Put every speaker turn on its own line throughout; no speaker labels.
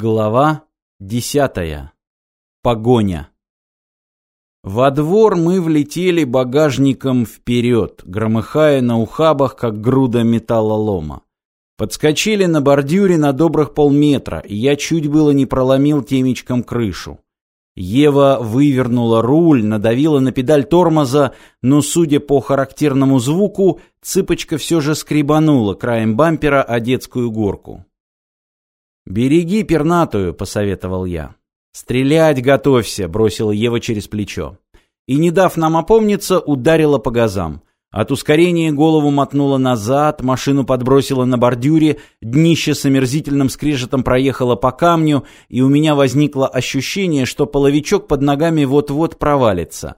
Глава десятая. Погоня. Во двор мы влетели багажником вперед, громыхая на ухабах, как груда металлолома. Подскочили на бордюре на добрых полметра, и я чуть было не проломил темечком крышу. Ева вывернула руль, надавила на педаль тормоза, но, судя по характерному звуку, цыпочка все же скребанула краем бампера о детскую горку. «Береги пернатую», — посоветовал я. «Стрелять готовься», — бросила Ева через плечо. И, не дав нам опомниться, ударила по газам. От ускорения голову мотнула назад, машину подбросила на бордюре, днище с омерзительным скрежетом проехало по камню, и у меня возникло ощущение, что половичок под ногами вот-вот провалится.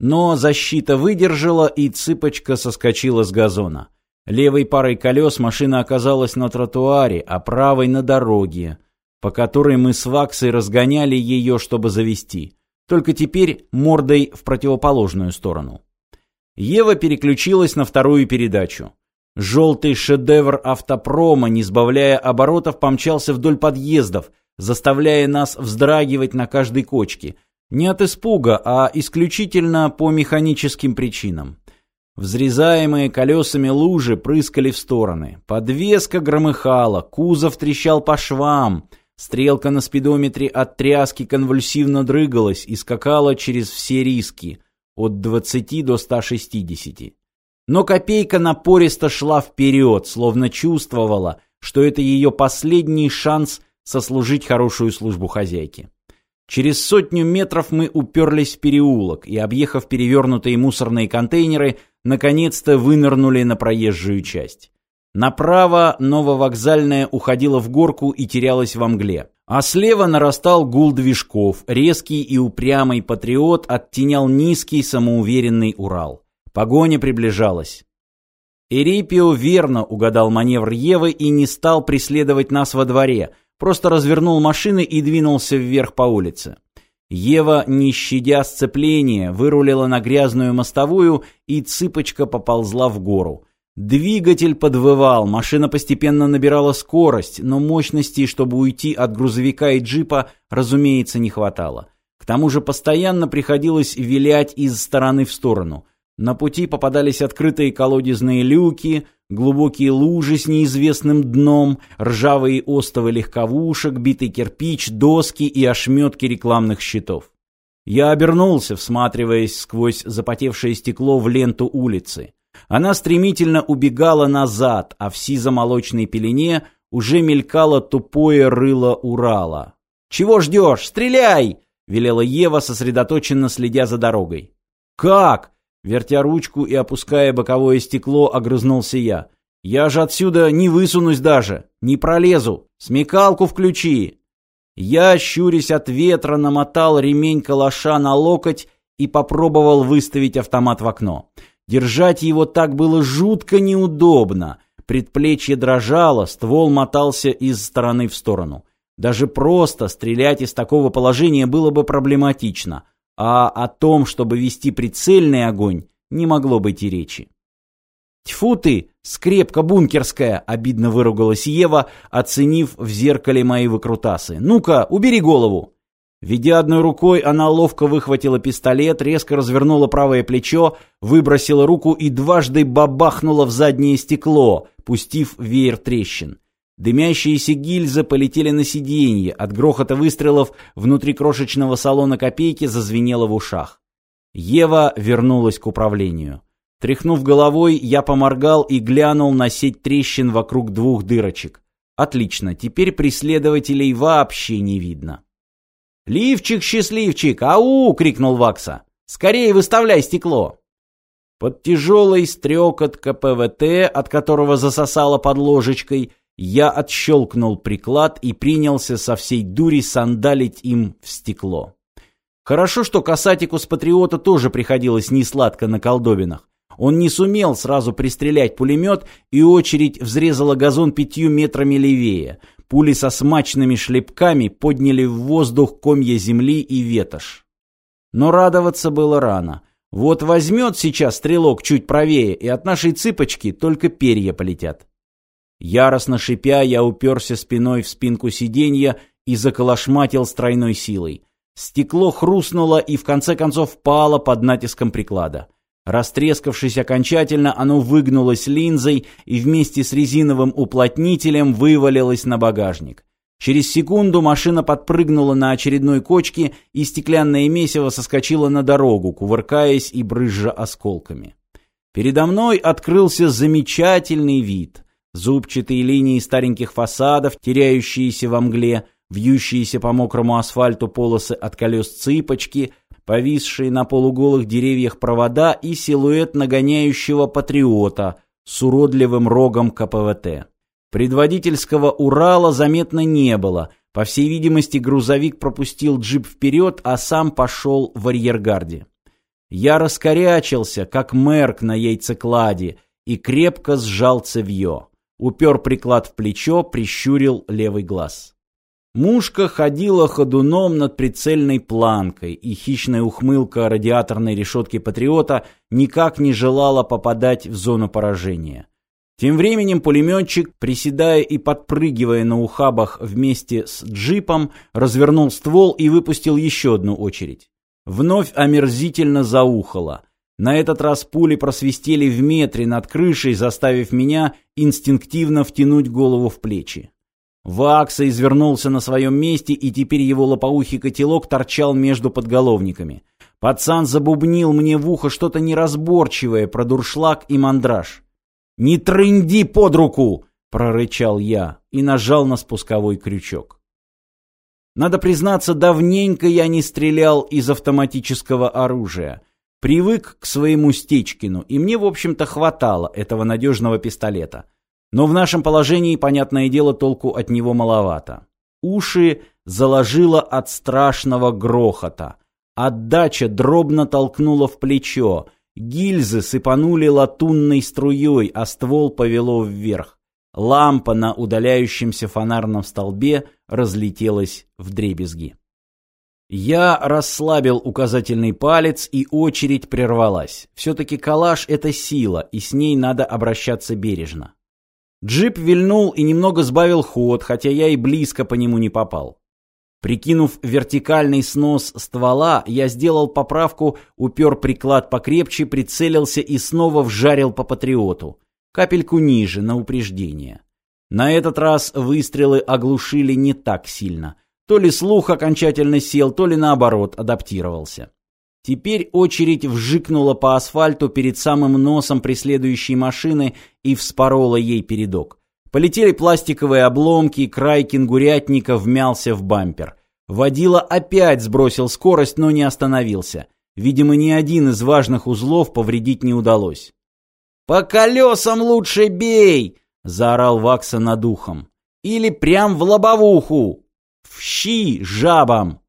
Но защита выдержала, и цыпочка соскочила с газона. Левой парой колес машина оказалась на тротуаре, а правой на дороге, по которой мы с Ваксой разгоняли ее, чтобы завести. Только теперь мордой в противоположную сторону. Ева переключилась на вторую передачу. Желтый шедевр автопрома, не сбавляя оборотов, помчался вдоль подъездов, заставляя нас вздрагивать на каждой кочке. Не от испуга, а исключительно по механическим причинам. Взрезаемые колесами лужи прыскали в стороны. Подвеска громыхала, кузов трещал по швам. Стрелка на спидометре от тряски конвульсивно дрыгалась и скакала через все риски от 20 до 160. Но копейка напористо шла вперед, словно чувствовала, что это ее последний шанс сослужить хорошую службу хозяйке. Через сотню метров мы уперлись в переулок и, объехав перевернутые мусорные контейнеры, наконец-то вынырнули на проезжую часть. Направо нововокзальная уходила в горку и терялась во мгле. А слева нарастал гул движков, резкий и упрямый патриот оттенял низкий самоуверенный Урал. Погоня приближалась. Эрипио верно угадал маневр Евы и не стал преследовать нас во дворе, просто развернул машины и двинулся вверх по улице. Ева, не щадя сцепления, вырулила на грязную мостовую, и цыпочка поползла в гору. Двигатель подвывал, машина постепенно набирала скорость, но мощности, чтобы уйти от грузовика и джипа, разумеется, не хватало. К тому же постоянно приходилось вилять из стороны в сторону. На пути попадались открытые колодезные люки, глубокие лужи с неизвестным дном, ржавые остовы легковушек, битый кирпич, доски и ошметки рекламных щитов. Я обернулся, всматриваясь сквозь запотевшее стекло в ленту улицы. Она стремительно убегала назад, а в сизо-молочной пелене уже мелькало тупое рыло Урала. «Чего ждешь? Стреляй!» — велела Ева, сосредоточенно следя за дорогой. «Как?» Вертя ручку и опуская боковое стекло, огрызнулся я. «Я же отсюда не высунусь даже, не пролезу. Смекалку включи!» Я, щурясь от ветра, намотал ремень калаша на локоть и попробовал выставить автомат в окно. Держать его так было жутко неудобно. Предплечье дрожало, ствол мотался из стороны в сторону. Даже просто стрелять из такого положения было бы проблематично а о том, чтобы вести прицельный огонь, не могло быть и речи. «Тьфу ты, скрепка бункерская!» — обидно выругалась Ева, оценив в зеркале мои выкрутасы. «Ну-ка, убери голову!» Ведя одной рукой, она ловко выхватила пистолет, резко развернула правое плечо, выбросила руку и дважды бабахнула в заднее стекло, пустив веер трещин. Дымящиеся гильзы полетели на сиденье, от грохота выстрелов внутри крошечного салона копейки зазвенело в ушах. Ева вернулась к управлению. Тряхнув головой, я поморгал и глянул на сеть трещин вокруг двух дырочек. Отлично, теперь преследователей вообще не видно. «Ливчик, счастливчик! Ау!» — крикнул Вакса. «Скорее выставляй стекло!» Под тяжелый стрекот КПВТ, от которого засосало под ложечкой, я отщелкнул приклад и принялся со всей дури сандалить им в стекло. Хорошо, что касатику с патриота тоже приходилось несладко на колдобинах. Он не сумел сразу пристрелять пулемет, и очередь взрезала газон пятью метрами левее. Пули со смачными шлепками подняли в воздух комья земли и ветошь. Но радоваться было рано. Вот возьмет сейчас стрелок чуть правее, и от нашей цыпочки только перья полетят. Яростно шипя, я уперся спиной в спинку сиденья и заколошматил с тройной силой. Стекло хрустнуло и в конце концов пало под натиском приклада. Растрескавшись окончательно, оно выгнулось линзой и вместе с резиновым уплотнителем вывалилось на багажник. Через секунду машина подпрыгнула на очередной кочке, и стеклянное месиво соскочило на дорогу, кувыркаясь и брызжа осколками. Передо мной открылся замечательный вид. Зубчатые линии стареньких фасадов, теряющиеся во мгле, вьющиеся по мокрому асфальту полосы от колес цыпочки, повисшие на полуголых деревьях провода и силуэт нагоняющего патриота с уродливым рогом КПВТ. Предводительского Урала заметно не было. По всей видимости, грузовик пропустил джип вперед, а сам пошел в арьергарде. Я раскорячился, как мерк на яйцекладе, и крепко сжал цевье. Упер приклад в плечо, прищурил левый глаз. Мушка ходила ходуном над прицельной планкой, и хищная ухмылка радиаторной решетки «Патриота» никак не желала попадать в зону поражения. Тем временем пулеметчик, приседая и подпрыгивая на ухабах вместе с джипом, развернул ствол и выпустил еще одну очередь. Вновь омерзительно заухало. На этот раз пули просвистели в метре над крышей, заставив меня инстинктивно втянуть голову в плечи. Вакса извернулся на своем месте, и теперь его лопоухий котелок торчал между подголовниками. Пацан забубнил мне в ухо что-то неразборчивое про дуршлаг и мандраж. «Не трынди под руку!» — прорычал я и нажал на спусковой крючок. Надо признаться, давненько я не стрелял из автоматического оружия. Привык к своему Стечкину, и мне, в общем-то, хватало этого надежного пистолета. Но в нашем положении, понятное дело, толку от него маловато. Уши заложило от страшного грохота. Отдача дробно толкнула в плечо — Гильзы сыпанули латунной струей, а ствол повело вверх. Лампа на удаляющемся фонарном столбе разлетелась в дребезги. Я расслабил указательный палец, и очередь прервалась. Все-таки калаш — это сила, и с ней надо обращаться бережно. Джип вильнул и немного сбавил ход, хотя я и близко по нему не попал. Прикинув вертикальный снос ствола, я сделал поправку, упер приклад покрепче, прицелился и снова вжарил по патриоту. Капельку ниже, на упреждение. На этот раз выстрелы оглушили не так сильно. То ли слух окончательно сел, то ли наоборот адаптировался. Теперь очередь вжикнула по асфальту перед самым носом преследующей машины и вспорола ей передок. Полетели пластиковые обломки, край кенгурятника вмялся в бампер. Водила опять сбросил скорость, но не остановился. Видимо, ни один из важных узлов повредить не удалось. «По колесам лучше бей!» — заорал Вакса над ухом. «Или прям в лобовуху! В щи жабам!»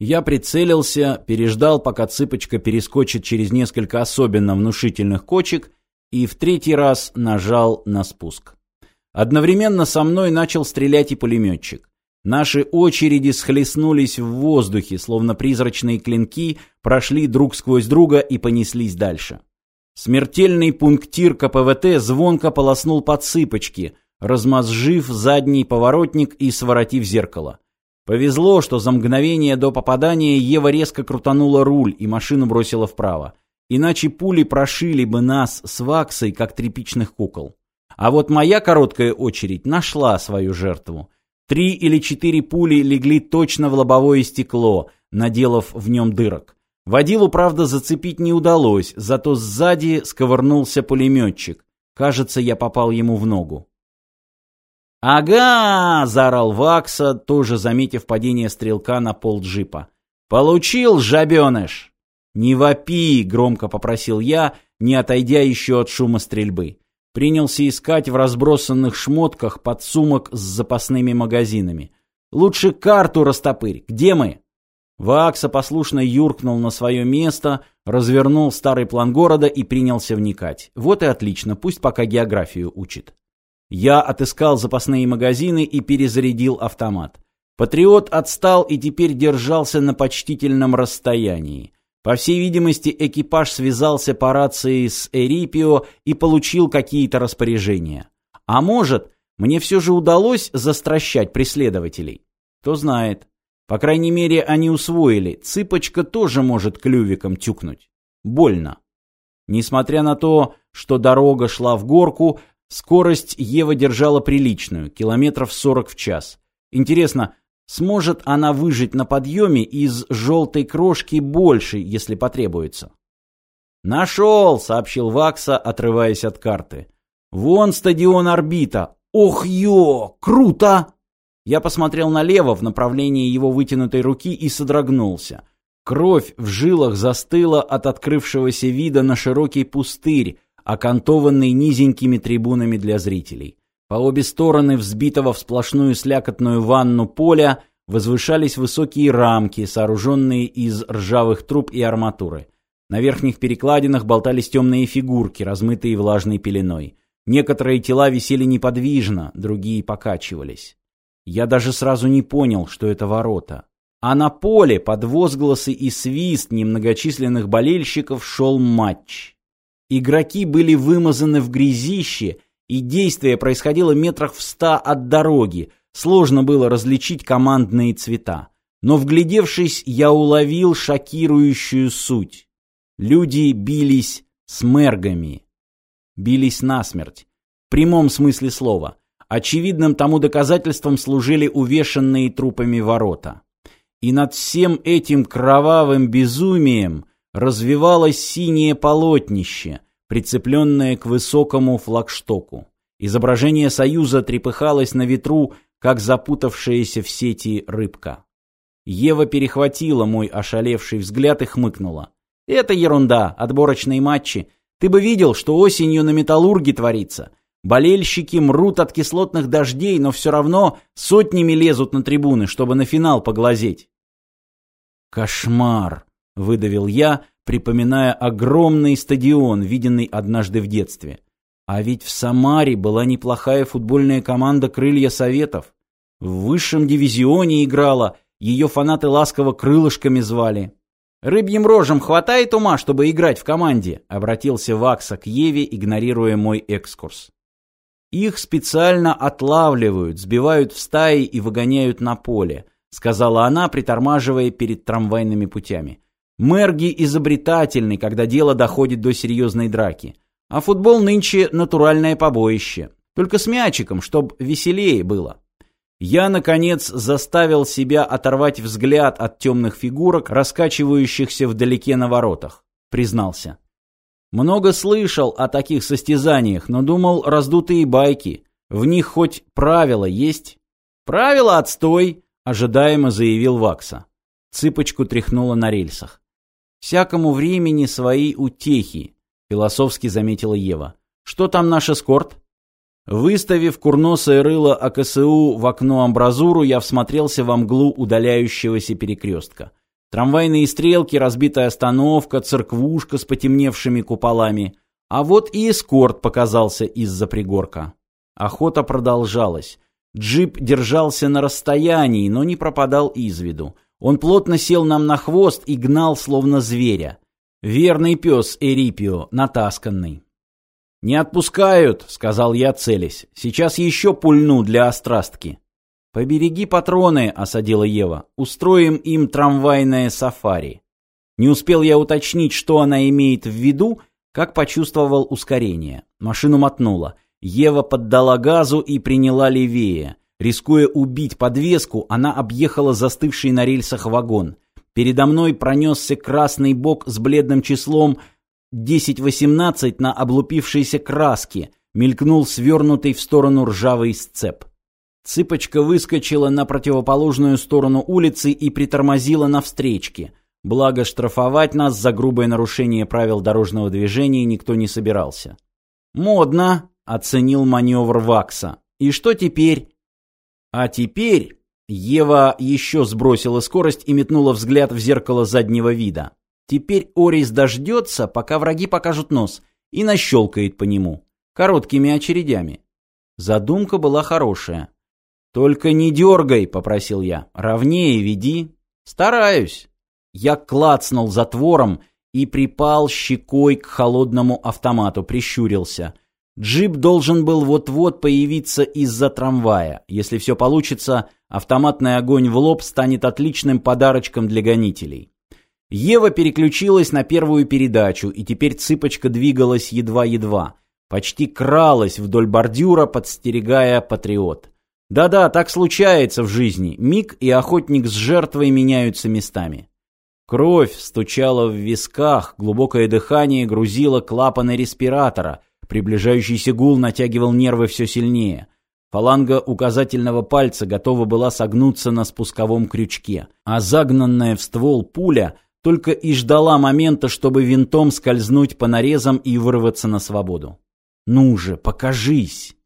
Я прицелился, переждал, пока цыпочка перескочит через несколько особенно внушительных кочек, и в третий раз нажал на спуск. Одновременно со мной начал стрелять и пулеметчик. Наши очереди схлестнулись в воздухе, словно призрачные клинки, прошли друг сквозь друга и понеслись дальше. Смертельный пунктир КПВТ звонко полоснул по цыпочке, размозжив задний поворотник и своротив зеркало. Повезло, что за мгновение до попадания Ева резко крутанула руль и машину бросила вправо. Иначе пули прошили бы нас с ваксой, как тряпичных кукол. А вот моя короткая очередь нашла свою жертву. Три или четыре пули легли точно в лобовое стекло, наделав в нем дырок. Водилу, правда, зацепить не удалось, зато сзади сковырнулся пулеметчик. Кажется, я попал ему в ногу. «Ага!» — заорал Вакса, тоже заметив падение стрелка на пол джипа. «Получил, жабеныш!» «Не вопи!» — громко попросил я, не отойдя еще от шума стрельбы принялся искать в разбросанных шмотках подсумок с запасными магазинами. «Лучше карту растопырь! Где мы?» Вакса послушно юркнул на свое место, развернул старый план города и принялся вникать. Вот и отлично, пусть пока географию учит. Я отыскал запасные магазины и перезарядил автомат. Патриот отстал и теперь держался на почтительном расстоянии. По всей видимости, экипаж связался по рации с Эрипио и получил какие-то распоряжения. А может, мне все же удалось застращать преследователей? Кто знает. По крайней мере, они усвоили. Цыпочка тоже может клювиком тюкнуть. Больно. Несмотря на то, что дорога шла в горку, скорость Ева держала приличную, километров 40 в час. Интересно, сможет она выжить на подъеме из желтой крошки больше, если потребуется? «Нашел!» — сообщил Вакса, отрываясь от карты. «Вон стадион «Орбита». Ох, ё! Круто!» Я посмотрел налево в направлении его вытянутой руки и содрогнулся. Кровь в жилах застыла от открывшегося вида на широкий пустырь, окантованный низенькими трибунами для зрителей. По обе стороны взбитого в сплошную слякотную ванну поля возвышались высокие рамки, сооруженные из ржавых труб и арматуры. На верхних перекладинах болтались темные фигурки, размытые влажной пеленой. Некоторые тела висели неподвижно, другие покачивались. Я даже сразу не понял, что это ворота. А на поле под возгласы и свист немногочисленных болельщиков шел матч. Игроки были вымазаны в грязище, и действие происходило метрах в ста от дороги. Сложно было различить командные цвета. Но, вглядевшись, я уловил шокирующую суть. Люди бились с мергами. Бились насмерть. В прямом смысле слова. Очевидным тому доказательством служили увешанные трупами ворота. И над всем этим кровавым безумием развивалось синее полотнище, прицепленное к высокому флагштоку. Изображение Союза трепыхалось на ветру, как запутавшаяся в сети рыбка. Ева перехватила мой ошалевший взгляд и хмыкнула. «Это ерунда, отборочные матчи. Ты бы видел, что осенью на Металлурге творится. Болельщики мрут от кислотных дождей, но все равно сотнями лезут на трибуны, чтобы на финал поглазеть. «Кошмар!» — выдавил я, припоминая огромный стадион, виденный однажды в детстве. А ведь в Самаре была неплохая футбольная команда «Крылья Советов». В высшем дивизионе играла, ее фанаты ласково крылышками звали. «Рыбьим рожем хватает ума, чтобы играть в команде?» — обратился Вакса к Еве, игнорируя мой экскурс. Их специально отлавливают, сбивают в стаи и выгоняют на поле, сказала она, притормаживая перед трамвайными путями. Мерги изобретательны, когда дело доходит до серьезной драки. А футбол нынче натуральное побоище. Только с мячиком, чтоб веселее было. Я, наконец, заставил себя оторвать взгляд от темных фигурок, раскачивающихся вдалеке на воротах. Признался. Много слышал о таких состязаниях, но думал, раздутые байки. В них хоть правила есть? Правила отстой, ожидаемо заявил Вакса. Цыпочку тряхнула на рельсах. Всякому времени свои утехи, философски заметила Ева. Что там наш эскорт? Выставив курносое рыло АКСУ в окно амбразуру, я всмотрелся во мглу удаляющегося перекрестка. Трамвайные стрелки, разбитая остановка, церквушка с потемневшими куполами. А вот и эскорт показался из-за пригорка. Охота продолжалась. Джип держался на расстоянии, но не пропадал из виду. Он плотно сел нам на хвост и гнал, словно зверя. Верный пес Эрипио, натасканный. «Не отпускают», — сказал я, целясь. «Сейчас еще пульну для острастки». «Побереги патроны», — осадила Ева. «Устроим им трамвайное сафари». Не успел я уточнить, что она имеет в виду, как почувствовал ускорение. Машину мотнуло. Ева поддала газу и приняла левее. Рискуя убить подвеску, она объехала застывший на рельсах вагон. Передо мной пронесся красный бок с бледным числом 10-18 на облупившейся краске, мелькнул свернутый в сторону ржавый сцеп. Цыпочка выскочила на противоположную сторону улицы и притормозила на встречке. Благо штрафовать нас за грубое нарушение правил дорожного движения никто не собирался. «Модно», — оценил маневр Вакса. «И что теперь?» «А теперь...» Ева еще сбросила скорость и метнула взгляд в зеркало заднего вида. «Теперь Орис дождется, пока враги покажут нос, и нащелкает по нему. Короткими очередями». Задумка была хорошая. «Только не дергай», — попросил я. «Ровнее веди». «Стараюсь». Я клацнул затвором и припал щекой к холодному автомату, прищурился. Джип должен был вот-вот появиться из-за трамвая. Если все получится, автоматный огонь в лоб станет отличным подарочком для гонителей. Ева переключилась на первую передачу, и теперь цыпочка двигалась едва-едва. Почти кралась вдоль бордюра, подстерегая патриот. Да-да, так случается в жизни. Миг и охотник с жертвой меняются местами. Кровь стучала в висках, глубокое дыхание грузило клапаны респиратора. Приближающийся гул натягивал нервы все сильнее. Фаланга указательного пальца готова была согнуться на спусковом крючке, а загнанная в ствол пуля только и ждала момента, чтобы винтом скользнуть по нарезам и вырваться на свободу. «Ну же, покажись!»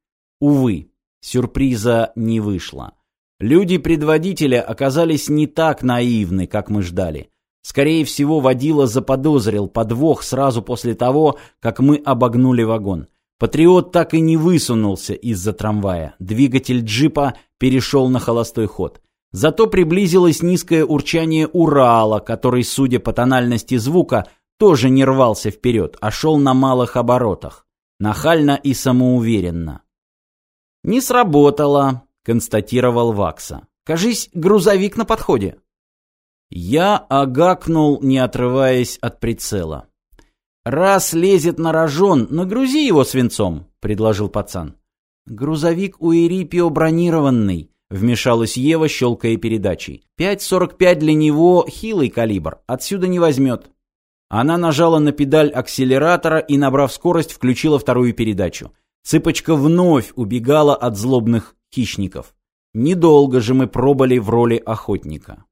Увы, Сюрприза не вышло. Люди предводителя оказались не так наивны, как мы ждали. Скорее всего, водила заподозрил подвох сразу после того, как мы обогнули вагон. Патриот так и не высунулся из-за трамвая. Двигатель джипа перешел на холостой ход. Зато приблизилось низкое урчание Урала, который, судя по тональности звука, тоже не рвался вперед, а шел на малых оборотах. Нахально и самоуверенно. «Не сработало», — констатировал Вакса. «Кажись, грузовик на подходе». Я агакнул, не отрываясь от прицела. «Раз лезет на рожон, нагрузи его свинцом», — предложил пацан. «Грузовик у Эрипио бронированный», — вмешалась Ева, щелкая передачей. «Пять сорок пять для него — хилый калибр, отсюда не возьмет». Она нажала на педаль акселератора и, набрав скорость, включила вторую передачу. Цыпочка вновь убегала от злобных хищников. Недолго же мы пробыли в роли охотника.